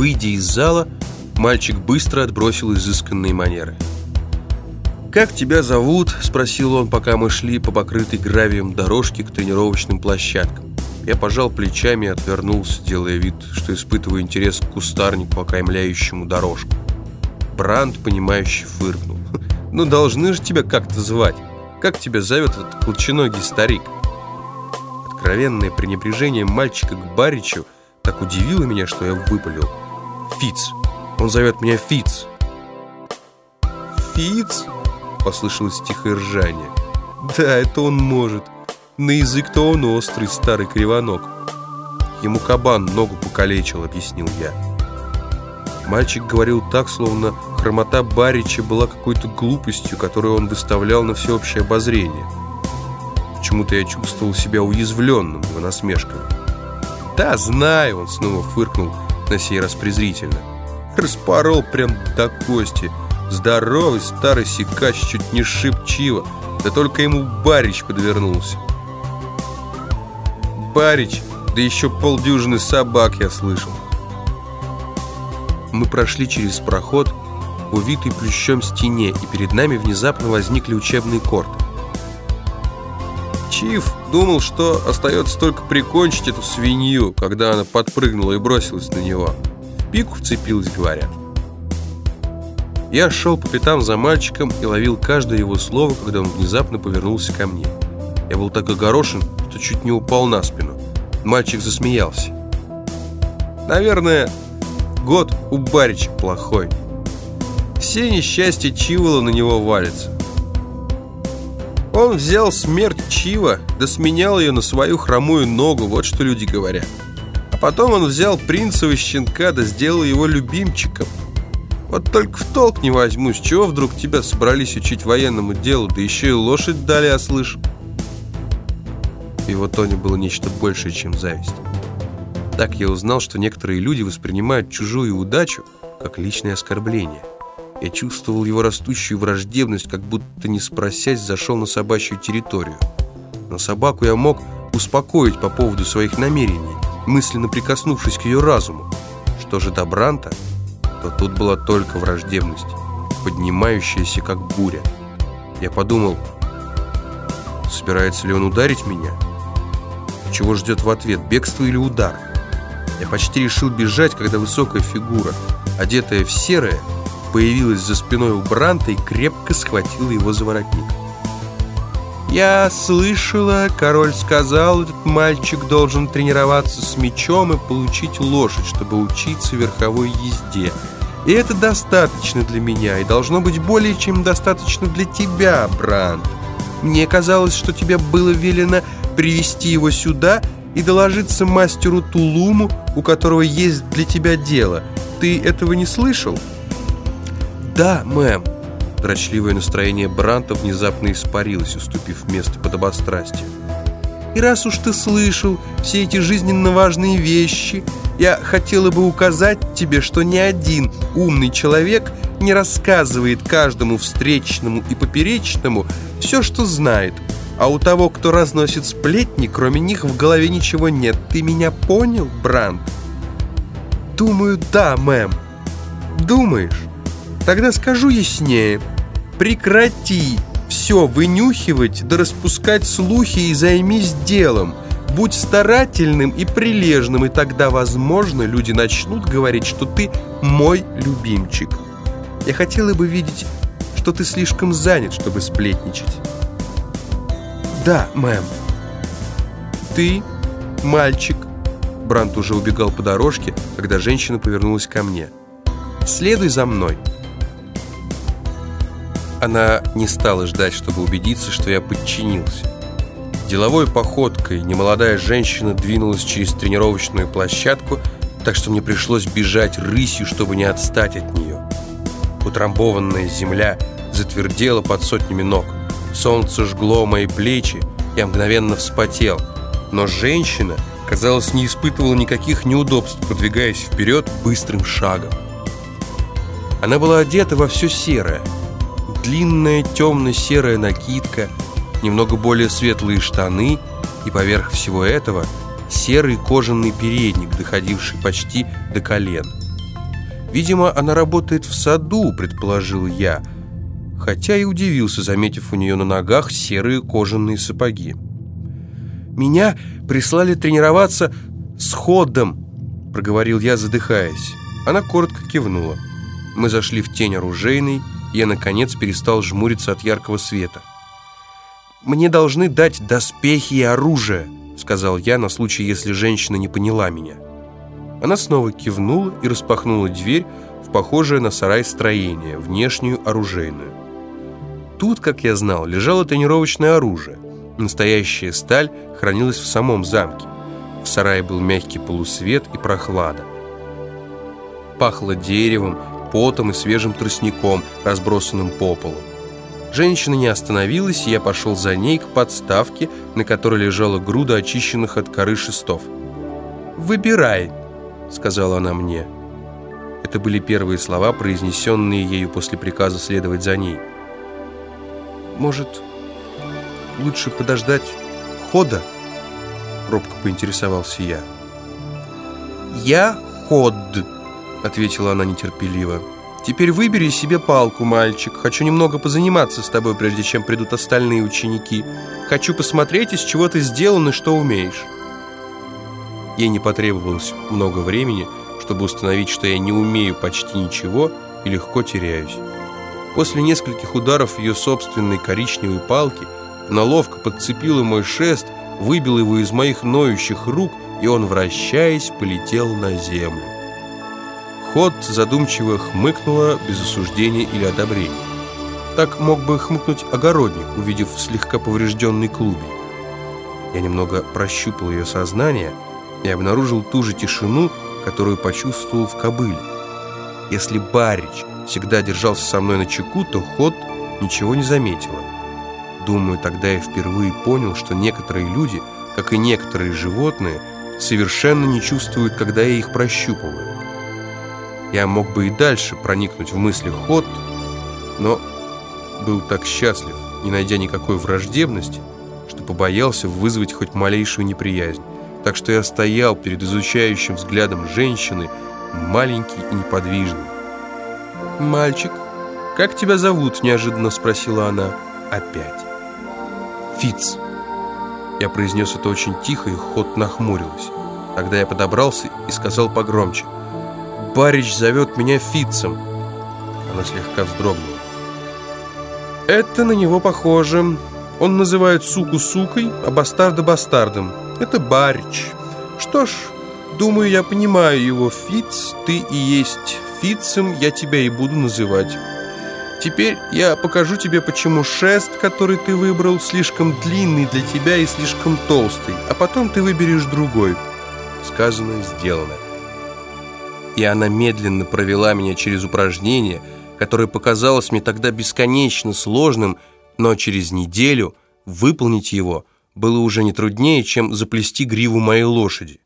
Выйдя из зала, мальчик быстро отбросил изысканные манеры. «Как тебя зовут?» – спросил он, пока мы шли по покрытой гравием дорожке к тренировочным площадкам. Я пожал плечами и отвернулся, делая вид, что испытываю интерес к кустарнику, окаймляющему дорожку. Бранд, понимающе фыркнул. «Ну, должны же тебя как-то звать. Как тебя зовет этот колченогий старик?» Откровенное пренебрежение мальчика к Баричу так удивило меня, что я выпалил. «Фиц! Он зовет меня Фиц!» «Фиц?» — послышалось тихое ржание. «Да, это он может. На язык-то он острый, старый кривоног. Ему кабан ногу покалечил», — объяснил я. Мальчик говорил так, словно хромота Барича была какой-то глупостью, которую он выставлял на всеобщее обозрение. Почему-то я чувствовал себя уязвленным его насмешками. «Да, знаю!» — он снова фыркнул, на сей раз презрительно. Распорол прям до кости. Здоровый старый сикач чуть не шиб Чива. Да только ему Барич подвернулся. Барич, да еще полдюжины собак я слышал. Мы прошли через проход, увитый плющом стене, и перед нами внезапно возникли учебные корты. Чиф думал, что остается только прикончить эту свинью, когда она подпрыгнула и бросилась на него. В пику вцепилась, говорят. Я шел по пятам за мальчиком и ловил каждое его слово, когда он внезапно повернулся ко мне. Я был так огорошен, что чуть не упал на спину. Мальчик засмеялся. Наверное, Год у Барича плохой. Все несчастья Чивола на него валятся. Он взял смерть Чива, да сменял ее на свою хромую ногу, вот что люди говорят. А потом он взял принцева щенка, да сделал его любимчиком. Вот только в толк не возьму, с чего вдруг тебя собрались учить военному делу, да еще и лошадь дали ослышь. В его тоне было нечто большее, чем зависть. Так я узнал, что некоторые люди воспринимают чужую удачу как личное оскорбление. Я чувствовал его растущую враждебность, как будто не спросясь зашел на собачью территорию. Но собаку я мог успокоить по поводу своих намерений, мысленно прикоснувшись к ее разуму. Что же до Бранта, то тут была только враждебность, поднимающаяся как буря. Я подумал, собирается ли он ударить меня? Чего ждет в ответ, бегство или удар? Я почти решил бежать, когда высокая фигура, одетая в серое, появилась за спиной у Бранта и крепко схватила его за воротник. «Я слышала, король сказал, этот мальчик должен тренироваться с мечом и получить лошадь, чтобы учиться верховой езде. И это достаточно для меня, и должно быть более чем достаточно для тебя, Брант. Мне казалось, что тебе было велено привести его сюда и доложиться мастеру Тулуму, у которого есть для тебя дело. Ты этого не слышал?» «Да, мэм». Дрочливое настроение Бранта внезапно испарилось, уступив место подобострастию. «И раз уж ты слышал все эти жизненно важные вещи, я хотела бы указать тебе, что ни один умный человек не рассказывает каждому встречному и поперечному все, что знает, а у того, кто разносит сплетни, кроме них в голове ничего нет. Ты меня понял, Бранд? Думаю, да, мэм. Думаешь? Тогда скажу яснее. Прекрати все вынюхивать да распускать слухи и займись делом. Будь старательным и прилежным, и тогда, возможно, люди начнут говорить, что ты мой любимчик. Я хотела бы видеть, что ты слишком занят, чтобы сплетничать. «Да, мэм». «Ты, мальчик». Брант уже убегал по дорожке, когда женщина повернулась ко мне. «Следуй за мной». Она не стала ждать, чтобы убедиться, что я подчинился. Деловой походкой немолодая женщина двинулась через тренировочную площадку, так что мне пришлось бежать рысью, чтобы не отстать от нее. Утрамбованная земля затвердела под сотнями ног. Солнце жгло мои плечи, я мгновенно вспотел. Но женщина, казалось, не испытывала никаких неудобств, продвигаясь вперед быстрым шагом. Она была одета во все серое. Длинная темно-серая накидка, немного более светлые штаны и поверх всего этого серый кожаный передник, доходивший почти до колен. Видимо, она работает в саду, предположил я, хотя и удивился, заметив у нее на ногах серые кожаные сапоги. «Меня прислали тренироваться с ходом», — проговорил я, задыхаясь. Она коротко кивнула. Мы зашли в тень оружейной, я, наконец, перестал жмуриться от яркого света. «Мне должны дать доспехи и оружие», — сказал я на случай, если женщина не поняла меня. Она снова кивнула и распахнула дверь в похожее на сарай строение, внешнюю оружейную. Тут, как я знал, лежало тренировочное оружие. Настоящая сталь хранилась в самом замке. В сарае был мягкий полусвет и прохлада. Пахло деревом, потом и свежим тростником, разбросанным по полу. Женщина не остановилась, и я пошел за ней к подставке, на которой лежала груда очищенных от коры шестов. «Выбирай», — сказала она мне. Это были первые слова, произнесенные ею после приказа следовать за ней. «Может, лучше подождать хода?» Робко поинтересовался я. «Я ход», — ответила она нетерпеливо. «Теперь выбери себе палку, мальчик. Хочу немного позаниматься с тобой, прежде чем придут остальные ученики. Хочу посмотреть, из чего ты сделан и что умеешь». Ей не потребовалось много времени, чтобы установить, что я не умею почти ничего и легко теряюсь. После нескольких ударов ее собственной коричневой палки она ловко подцепила мой шест, выбила его из моих ноющих рук, и он, вращаясь, полетел на землю. Ход задумчиво хмыкнула без осуждения или одобрения. Так мог бы хмыкнуть огородник, увидев слегка поврежденный клубень. Я немного прощупал ее сознание – и обнаружил ту же тишину, которую почувствовал в кобыле. Если Барич всегда держался со мной на чеку, то ход ничего не заметила. Думаю, тогда я впервые понял, что некоторые люди, как и некоторые животные, совершенно не чувствуют, когда я их прощупываю. Я мог бы и дальше проникнуть в мысли ход, но был так счастлив, не найдя никакой враждебности, что побоялся вызвать хоть малейшую неприязнь так что я стоял перед изучающим взглядом женщины, маленький и неподвижный. «Мальчик, как тебя зовут?» – неожиданно спросила она. «Опять». «Фиц». Я произнес это очень тихо, и ход нахмурилась. Тогда я подобрался и сказал погромче. «Барич зовет меня Фицем». Она слегка вздрогнула. «Это на него похоже. Он называет суку сукой, а бастарда бастардом. Это Барич. Что ж, думаю, я понимаю его. Фиц, ты и есть Фицем, я тебя и буду называть. Теперь я покажу тебе, почему шест, который ты выбрал, слишком длинный для тебя и слишком толстый, а потом ты выберешь другой. Сказано, сделано. И она медленно провела меня через упражнение, которое показалось мне тогда бесконечно сложным, но через неделю выполнить его было уже не труднее, чем заплести гриву моей лошади.